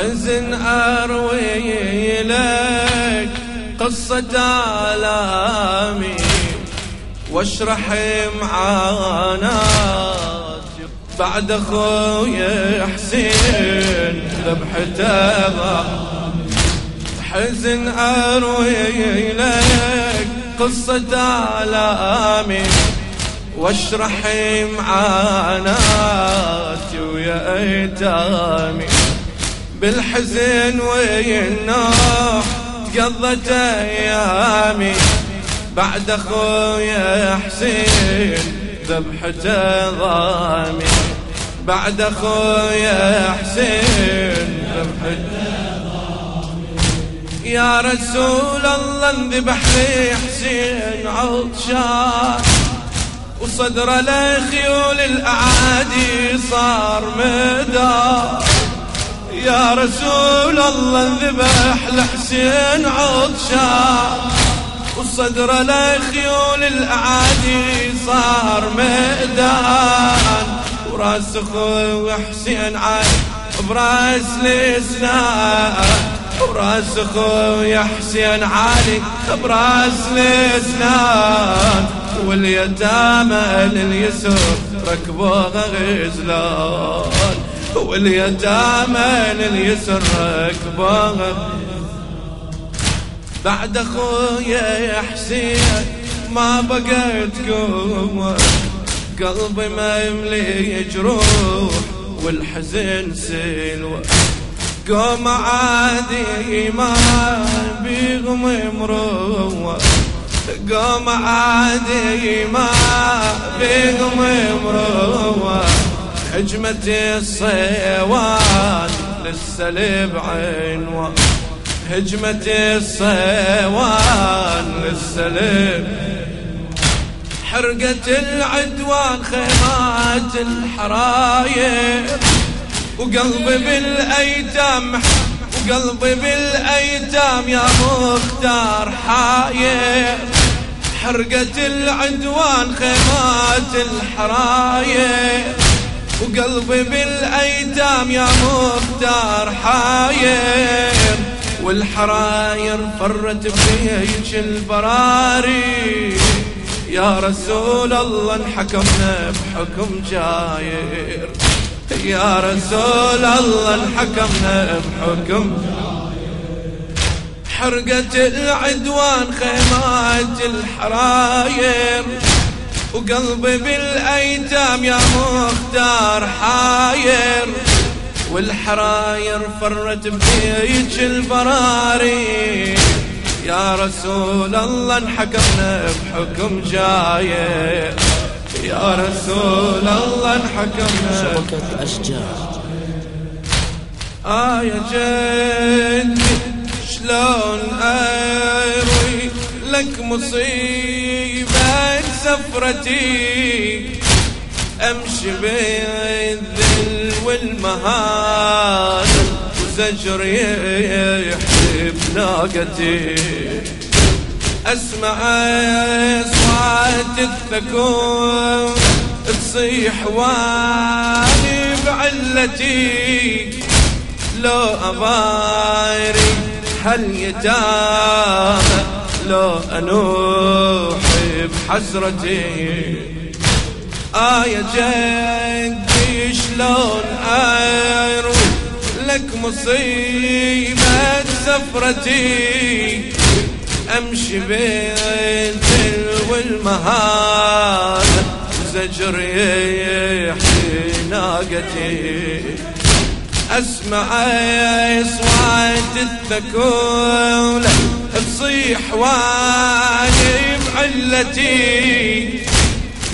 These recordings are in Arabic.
بالحزن أروي لك قصة آلامي واشرح معاناتي. بعد اخويا حسين ذبحته حزن أروي لك قصة آلامي واشرح معاناتي ويا أيتامي. بالحزن والنوح قضت أيامي بعد اخويا حسين ذبحته ضامي بعد اخويا حسين ذبحته يا رسول الله انذبح لي حسين عطشان وصدر لخيول الأعادي صار مدار. يا رسول الله انذبح لحسين عطشان وصدر لخيول الأعادي صار ميدان. ورأس أخوي حسين عاد براس الاسنان وراس أخوي حسين علي براس الاسنان واليتامى لليسر ركبوها غزلان واليتامى لليسر ركبوها بعد أخويا يا حسين ما بقيت قوة. قلبي ما يملي جروح والحزن سلوى. قوم عادي ما بيغم مروة. قوم عادي ما بيغم مروة. هجمة الصيوان للسلب عنوان هجمة الصيوان للسلم حرقت العدوان خيمات الحراير وقلبي بالأيتام وقلبي بالأيتام يا مختار حاير حرقت العدوان خيمات الحراير وقلبي بالأيتام يا مختار حاير والحراير فرت بيك البراري. يا رسول الله انحكمنا بحكم جاير. يا رسول الله انحكمنا بحكم حرقت العدوان خيمات الحراير. وقلبي بالأيتام يا مختار حاير والحراير فرت بيك البراري. يا رسول الله انحكمنا بحكم جاية يا رسول الله انحكمنا شبكة أشجار. آه يا جدي شلون أروي لك مصيبة؟ سفرتي أمشي بالذل والمهان وزجر يحب ناقتي. أسمع أصوات الثكون تصيح واني بعلتي. لو أباري هل يتامى لو أنوح بحسرتي. آه يا جدي شلون أروي لك مصيبة سفرتي؟ أمشي بين والمهار زجر يحيي ناقتي. أسمع أصوات الثكولة تصيح واني بعلتي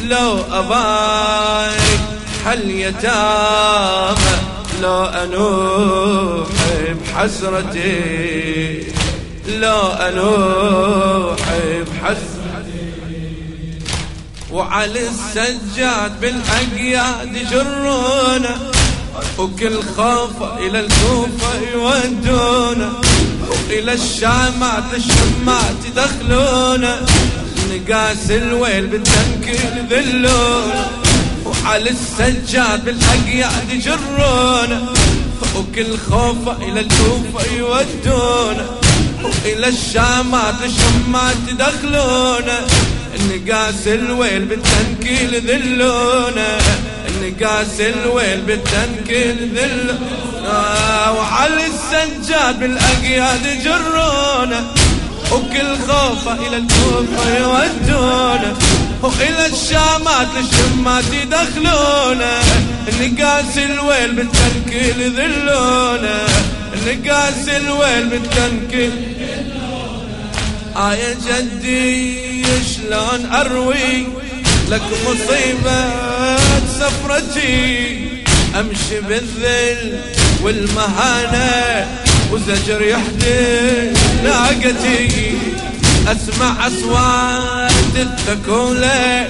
لو أبايك حل يتامى لو أنوح بحسرتي لو أنوح بحسرتي وعلى السجاد بالأقياد يجرونا وكل خوف إلى الكوفة يودونا وإلى الشامات الشمات يدخلونا نقاس الويل بالتنكيل ذلون وعلى السجاد بالاقياد يجرون وكل إلى الكوفة يودونا وإلى الشامات الشمات يدخلونا النقاس الويل بالتنكيل ذلونا النقاس الويل بالتنكيل ذلونا وعلى السجاد بالأقياد يجرونا وكل خوفه إلى الكوفة يودونا وإلى الشامات للشمات يدخلونا نقاس الويل بالتنكيل يذلونا نقاس الويل بالتنكيل يا جدي شلون أروي لك مصيبة سفرتي؟ أمشي بالذل والمهانة وزجر يحدي ناقتي أسمع أصوات الثكولة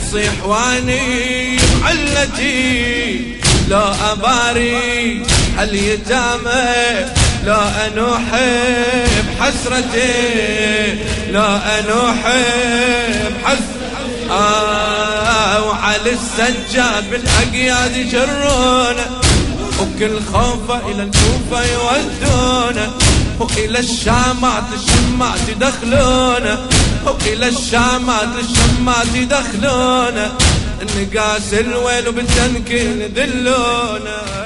تصيح واني بعلتي لا أباري اليتامى لا أنوح بحسرتي. لا أنوح بحسرتي آه وعلى السجاد بالأقياد يجرونه وكل خوفه إلى الكوفة يودونه وإلى الشامات الشمات يدخلونه وإلى الشامات الشمات يدخلونه النقاس الويل وبالتنكيل ذلونه